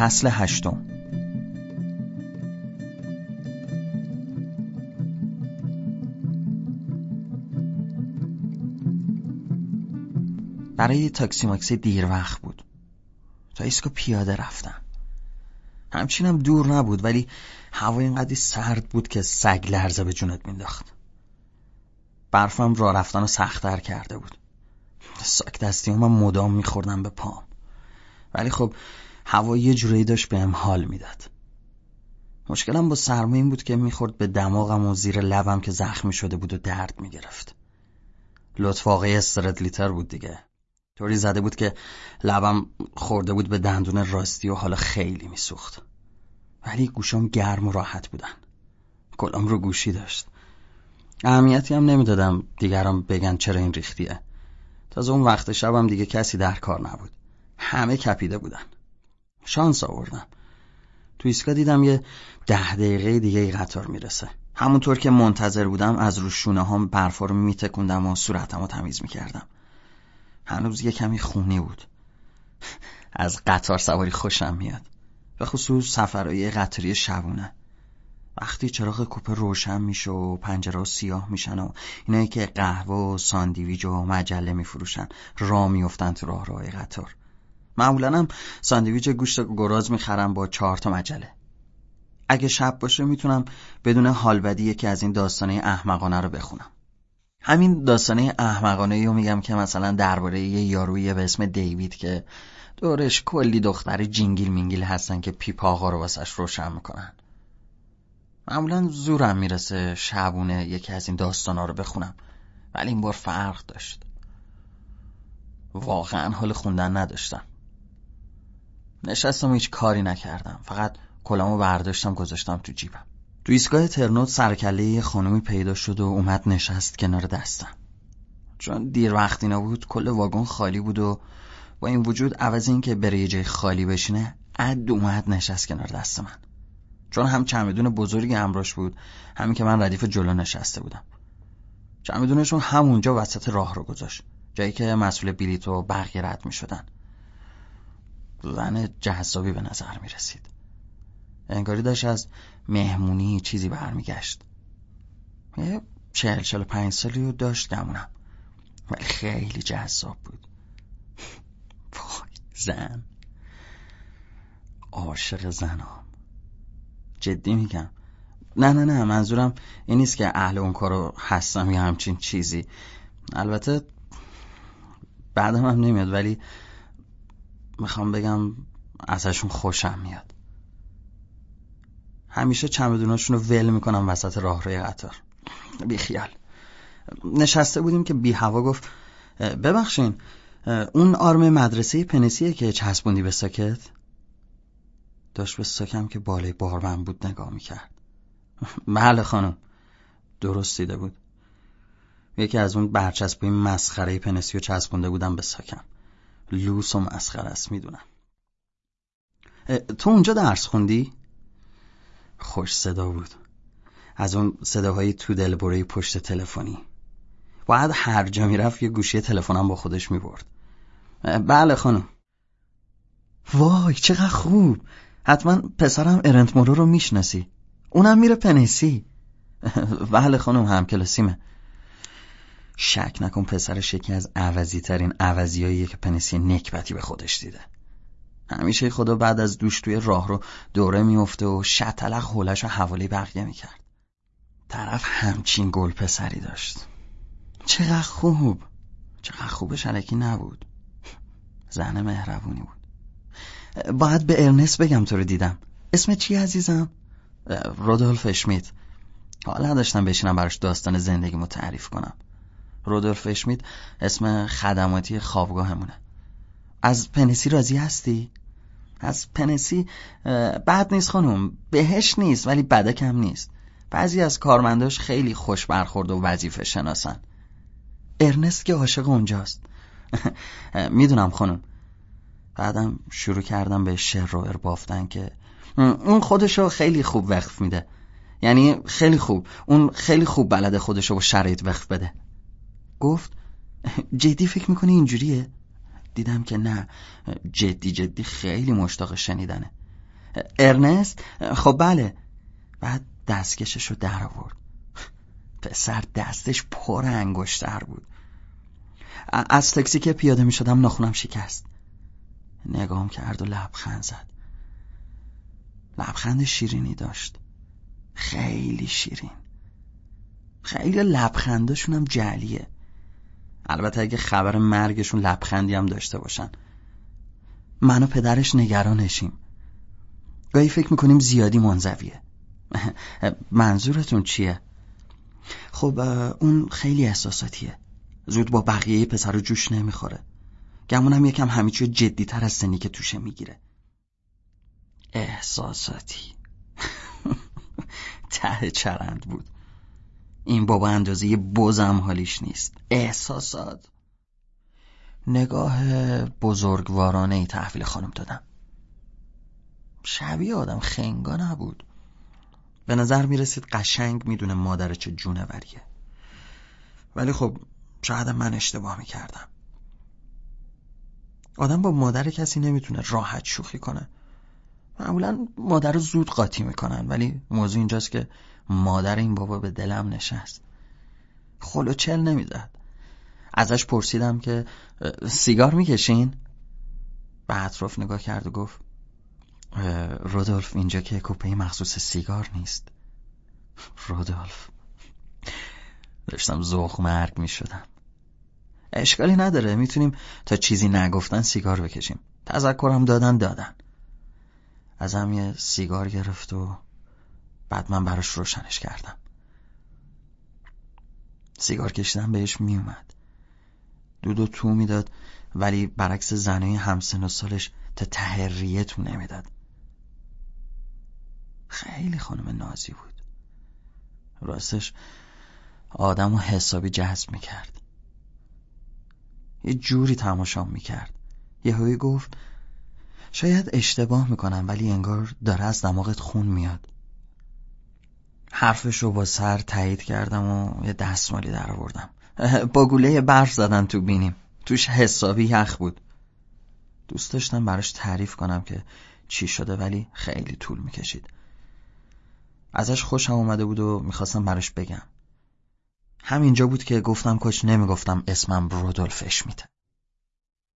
فصل هشتم. برای تاکسی ماکسی دیر وقت بود. تا ایسکا پیاده رفتم. همچینم دور نبود ولی هوا اینقدر سرد بود که سگ لرزه به جونت مینداخت. برفم را رفتن رو سختتر کرده بود. ساک دستی من مدام میخوردم به پام. ولی خب هوا یه جوری داشت بهم حال می‌داد. مشکلم با سرما این بود که می‌خورد به دماغم و زیر لبم که زخمی شده بود و درد می‌گرفت. لطف واقعی استرد بود دیگه. طوری زده بود که لبم خورده بود به دندون راستی و حالا خیلی میسوخت. ولی گوشم گرم و راحت بودن. کلام رو گوشی داشت. اهمیتی هم نمی‌دادم دیگران بگن چرا این ریختیه. تازه اون وقت شبم دیگه کسی در کار نبود. همه کپیده بودن. شانس آوردم. تو ایسکا دیدم یه ده دقیقه دیگه قطار می‌رسه. همونطور که منتظر بودم از رو شونه هم برفا رو و صورتم رو تمیز می‌کردم. هنوز یه کمی خونی بود. از قطار سواری خوشم میاد. به خصوص سفرهای قطاری شبونه. وقتی چراغ کوپه روشن میشه و پنجره سیاه میشه و اینایی که قهوه و ساندویچ و مجله میفروشن راه میفتن تو راه راه قطار. معمولا هم ساندویچ گوشت گراز می‌خرم با چهار تا مجله. اگه شب باشه می‌تونم بدون حال بدی یکی از این داستانه احمقانه رو بخونم. همین داستانه احمقانه رو میگم که مثلا درباره یه یارویی به اسم دیوید که دورش کلی دختر جینگیل مینگیل هستن که پیپا رو واسش روشن می‌کنن. معمولا زورم می‌رسه شبونه یکی از این داستانا رو بخونم. ولی این بار فرق داشت. واقعا حال خوندن نداشتم. نشستم و هیچ کاری نکردم. فقط کلامو برداشتم گذاشتم تو جیبم. تو ایستگاه ترنوت سرکله یه خانومی پیدا شد و اومد نشست کنار دستم. چون دیر وقتی نبود کل واگن خالی بود و با این وجود عوض این که بره یه جای خالی بشینه عد اومد نشست کنار دست من. چون هم چمدون بزرگی امراش بود همین که من ردیف جلو نشسته بودم. چمدونشون همونجا وسط راه رو گذاشت جایی که مسئول بلیط و بقیه رد می شدن زن جذابی به نظر می رسید. انگاری داشت از مهمونی چیزی برمیگشت. یه چهل چهل پنج سالی رو داشت گمونم ولی خیلی جذاب بود. وای زن. عاشق زنام. جدی میگم. نه نه نه منظورم این نیست که اهل اون کارو هستم یا همچین چیزی. البته بعدم هم نمیاد ولی می‌خوام بگم ازشون خوشم میاد. همیشه چمدوناشون رو ول می‌کنم وسط راه روی قطار بی خیال نشسته بودیم که بی هوا گفت ببخشین اون آرم مدرسه پنسیه که چسبوندی به ساکت؟ داشت به ساکم که بالای باربن بود نگاه می‌کرد. بله خانم. درست دیده بود. یکی از اون برچسبوی مسخره پنسی و چسبونده بودم به ساکم. لوس و مسخره است می‌دونم. تو اونجا درس خوندی؟ خوش صدا بود. از اون صداهای تو دلبره پشت تلفنی. باید هر جا می‌رفت یه گوشی تلفنم با خودش می‌برد. بله خانم. وای چقدر خوب. حتما پسرم ارنت مورو رو می‌شناسی. اونم میره پنیسی بله خانم همکلاسیمه. شک نکن پسرش یکی از عوضی ترین عوضی که پنسی نکبتی به خودش دیده. همیشه خدا بعد از دوش توی راه رو دوره میفته و شتلق حولش رو حوالی بقیه می‌کرد. طرف همچین گل پسری داشت. چقدر خوب. چقدر خوب شلکی نبود. زن مهربونی بود. باید به ارنست بگم تو رو دیدم. اسم چی عزیزم؟ رودولف اشمیت حالا داشتم بشینم براش داستان زندگی تعریف کنم. رودولف اشمیت اسم خدماتی خوابگاهمونه. از پنسی راضی هستی؟ از پنسی بد نیست خانم بهش نیست ولی بدکم نیست. بعضی از کارمنداش خیلی خوش برخورد و وظیفه شناسن. ارنست که عاشق اونجاست. می‌دونم خانم. بعدم شروع کردم به شعر رو اربافتن که اون خودشو خیلی خوب وقف میده. یعنی خیلی خوب اون خیلی خوب بلده خودشو با شرایط وقف بده. گفت جدی فکر می‌کنی اینجوریه؟ دیدم که نه. جدی جدی خیلی مشتاق شنیدنه. ارنست؟ خب بله. بعد دستکشش رو در آورد. پسر دستش پر انگشتر بود. از تاکسی که پیاده می شدم ناخونم شکست. نگام کرد و لبخند زد. لبخند شیرینی داشت. خیلی شیرین. خیلی لبخنداشون هم جلیه البته اگه خبر مرگشون لبخندی هم داشته باشن. من و پدرش نگرانشیم. گاهی فکر می‌کنیم زیادی منزویه. منظورتون چیه؟ خب اون خیلی احساساتیه. زود با بقیه پسر رو جوش نمی‌خوره. گمونم یکم همیچی جدی تر از سنی که توشه می‌گیره. احساساتی. ته چرند بود. این بابا اندازه بزم حالیش نیست. احساسات. نگاه بزرگوارانه ای تحویل خانم دادم. شبیه آدم خنگا نبود. به نظر می‌رسید قشنگ می‌دونه مادر چه جونوریه. ولی خب شاید من اشتباه می‌کردم. آدم با مادر کسی نمی‌تونه راحت شوخی کنه. معمولا مادر رو زود قاطی می‌کنن ولی موضوع اینجاست که مادر این بابا به دلم نشست. خلو چل نمی‌زد. ازش پرسیدم که سیگار می‌کشین؟ به اطراف نگاه کرد و گفت رودولف اینجا که کوپه مخصوص سیگار نیست. رودولف. داشتم زخ مرگ می شدم اشکالی نداره می‌تونیم تا چیزی نگفتن سیگار بکشیم. تذکرم دادن دادن. ازم یه سیگار گرفت و بعد من براش روشنش کردم. سیگار کشیدن بهش میومد. دود و تو می‌داد ولی برعکس زنای همسن و سالش تا تهریه تو نمی‌داد. خیلی خانم نازی بود. راستش آدم و حسابی جذب می‌کرد. یه جوری تماشام می‌کرد. یه گفت شاید اشتباه می‌کنم ولی انگار داره از دماغت خون میاد. حرفش رو با سر تایید کردم و یه دستمالی در آوردم. با گوله برف زدن تو بینیم. توش حسابی یخ بود. دوست داشتم براش تعریف کنم که چی شده ولی خیلی طول می‌کشید. ازش خوشم اومده بود و می‌خواستم براش بگم. همینجا بود که گفتم کاش نمی‌گفتم اسمم رودولف اشمیته.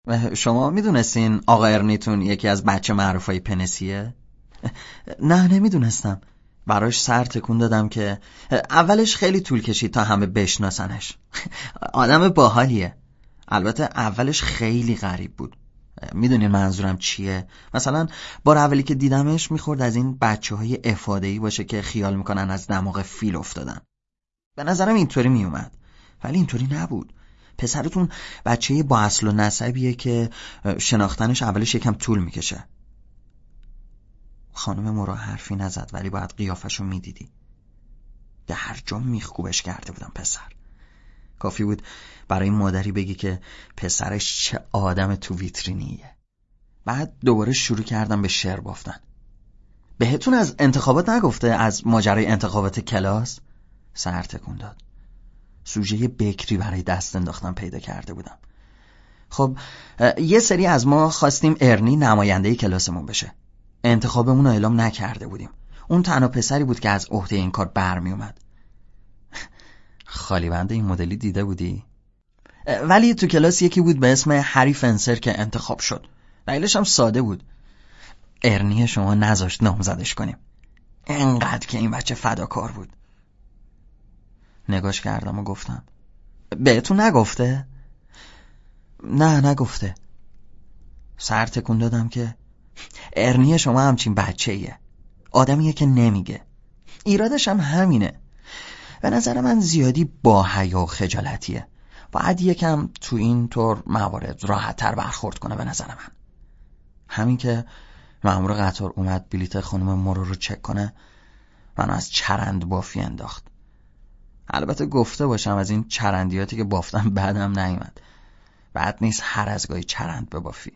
شما می‌دونستین آقا ارنیتون یکی از بچه معروفای پنسیه؟ نه نمی‌دونستم. براش سر تکون دادم که اولش خیلی طول کشید تا همه بشناسنش. آدم باحالیه. البته اولش خیلی غریب بود. می‌دونین منظورم چیه؟ مثلا بار اولی که دیدمش می‌خورد از این بچه های باشه که خیال می‌کنن از دماغ فیل افتادن. به نظرم اینطوری میومد ولی اینطوری نبود. پسرتون بچه با اصل و نسبیه که شناختنش اولش یکم طول می‌کشه. خانم مرا حرفی نزد ولی باید قیافشو می‌دیدی. به هر جا میخکوبش کرده بودم پسر. کافی بود برای مادری بگی که پسرش چه آدم تو ویترینیه. بعد دوباره شروع کردم به شعر بافتن. بهتون از انتخابات نگفته از ماجرای انتخابات کلاس؟ سر تکون داد. سوژه بکری برای دست انداختن پیدا کرده بودم. خب یه سری از ما خواستیم ارنی نماینده کلاسمون بشه. انتخابمون رو اعلام نکرده بودیم. اون تنها پسری بود که از عهده این کار برمی اومد خالی بنده این مدلی دیده بودی؟ ولی تو کلاس یکی بود به اسم هری فنسر که انتخاب شد. دلیلش هم ساده بود. ارنی شما نذاشت نامزدش کنیم. انقدر که این بچه فداکار بود. نگاش کردم و گفتم. بهتون نگفته؟ نه نگفته. سر تکون دادم که ارنی شما همچین بچه ایه آدمیه که نمیگه. ایرادش هم همینه. به نظر من زیادی با حیا و خجالتیه. باید یکم تو این طور موارد راحتتر برخورد کنه به نظر من. همین که مأمور قطار اومد بلیت خانم مرو رو چک کنه منو از چرند بافی انداخت. البته گفته باشم از این چرندیاتی که بافتم بعدم نیومد. بعد نیست هر از گاهی چرند ببافی.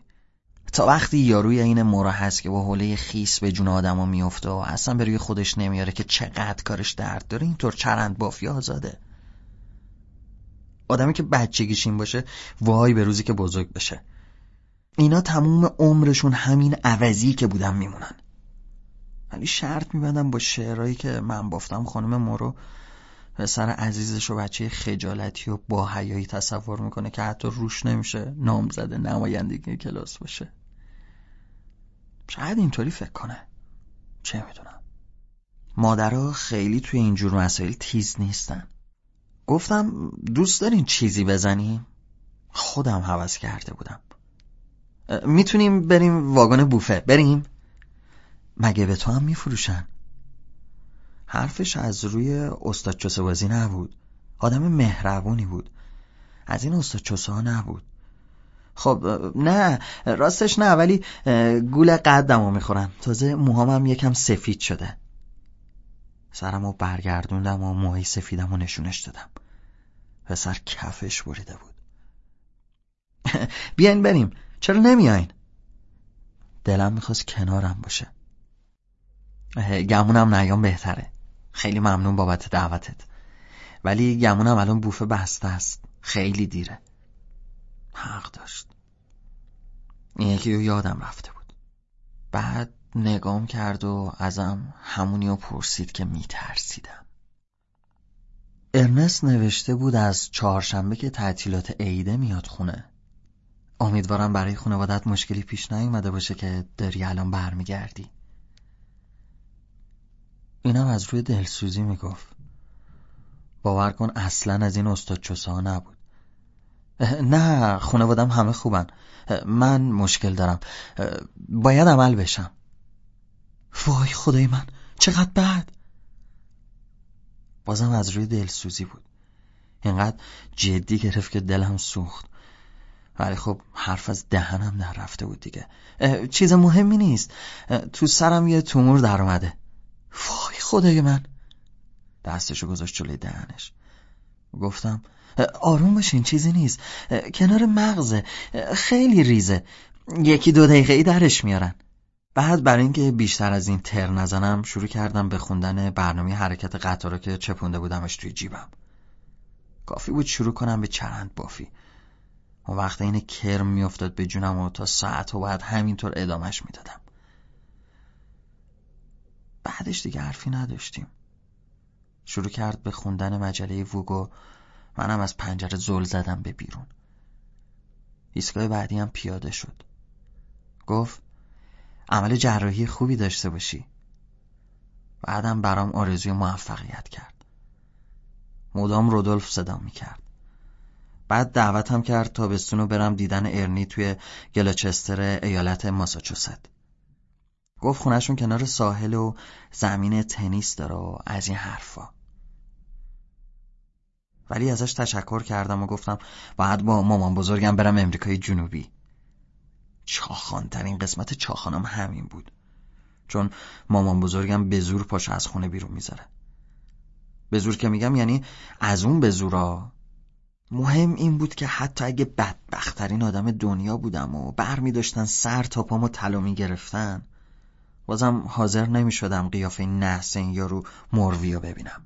تا وقتی یاروی این مورا هست که با حوله خیس به جون آدم میفته و اصلا به روی خودش نمیاره که چقدر کارش درد داره اینطور چرند بافی آزاده. آدمی که بچگیشین باشه وای به روزی که بزرگ بشه. اینا تموم عمرشون همین عوضی که بودن میمونن. ولی شرط میبندم با شعرهایی که من بافتم خانم مورو پسر عزیزش و بچه خجالتی و با حیایی تصور می‌کنه که حتی روش نمیشه نامزد نمایندگی کلاس باشه. شاید اینطوری فکر کنه. چه می‌دونم. مادرها خیلی توی اینجور مسائل تیز نیستن. گفتم دوست دارین چیزی بزنیم؟ خودم حوض کرده بودم. می‌تونیم بریم واگن بوفه؟ بریم؟ مگه به تو هم میفروشن؟ حرفش از روی استاد چوسه بازی نبود. آدم مهربونی بود. از این استاد چوسه ها نبود. خب نه راستش نه ولی گول قدمو می‌خورن. تازه موهامم یکم سفید شده. سرمو برگردوندم و موهای سفیدم و نشونش دادم. پسر کفش بریده بود. بیاین بریم. چرا نمیاین؟ دلم می‌خواست کنارم باشه. گمونم نیام بهتره. خیلی ممنون بابت دعوتت. ولی گمونم الان بوفه بسته است. خیلی دیره. حق داشت. این یکی رو یادم رفته بود. بعد نگام کرد و ازم همونی رو پرسید که میترسیدم. ارنست نوشته بود از چهارشنبه که تعطیلات عیده میاد خونه. امیدوارم برای خانوادت مشکلی پیش نیومده باشه که داری الان برمیگردی. اینم از روی دلسوزی می‌گفت. باور کن اصلا از این استاد چوسا نبود. نه خانوادم همه خوبن. من مشکل دارم. باید عمل بشم. وای خدای من چقدر بد. بازم از روی دلسوزی بود. اینقدر جدی گرفت که دلم سوخت. ولی خب حرف از دهنم در رفته بود دیگه. چیز مهمی نیست. تو سرم یه تومور در اومده. وای خدای من. دستشو گذاشت جلوی دهنش. گفتم آروم باشین چیزی نیست. کنار مغزه. خیلی ریزه. یکی دو دقیقه ای درش میارن. بعد برای اینکه بیشتر از این تر نزنم شروع کردم به خوندن برنامه حرکت قطارا که چپونده بودمش توی جیبم. کافی بود شروع کنم به چرند بافی. و وقت این کرم میافتاد به جونم و تا ساعت و بعد همینطور ادامش می‌دادم. بعدش دیگه حرفی نداشتیم. شروع کرد به خوندن مجله ووگو منم از پنجره زل زدم به بیرون. ایستگاه بعدی هم پیاده شد. گفت عمل جراحی خوبی داشته باشی. بعدم برام آرزوی موفقیت کرد. مدام رودولف صدا می‌کرد. بعد دعوتم کرد تابستون رو برم دیدن ارنی توی گلاچستر ایالت ماساچوست. گفت خونشون کنار ساحل و زمین تنیس داره و از این حرفا. ولی ازش تشکر کردم و گفتم باید با مامان بزرگم برم امریکای جنوبی. چاخانترین قسمت چاخانم همین بود. چون مامان بزرگم به زور پاش از خونه بیرون می‌ذاره. به زور که میگم یعنی از اون به زورا. مهم این بود که حتی اگه بدبختترین آدم دنیا بودم و بر می سر تا پامو طلا می گرفتن بازم حاضر نمی شدم قیافه نحسن یا رو مروی رو ببینم.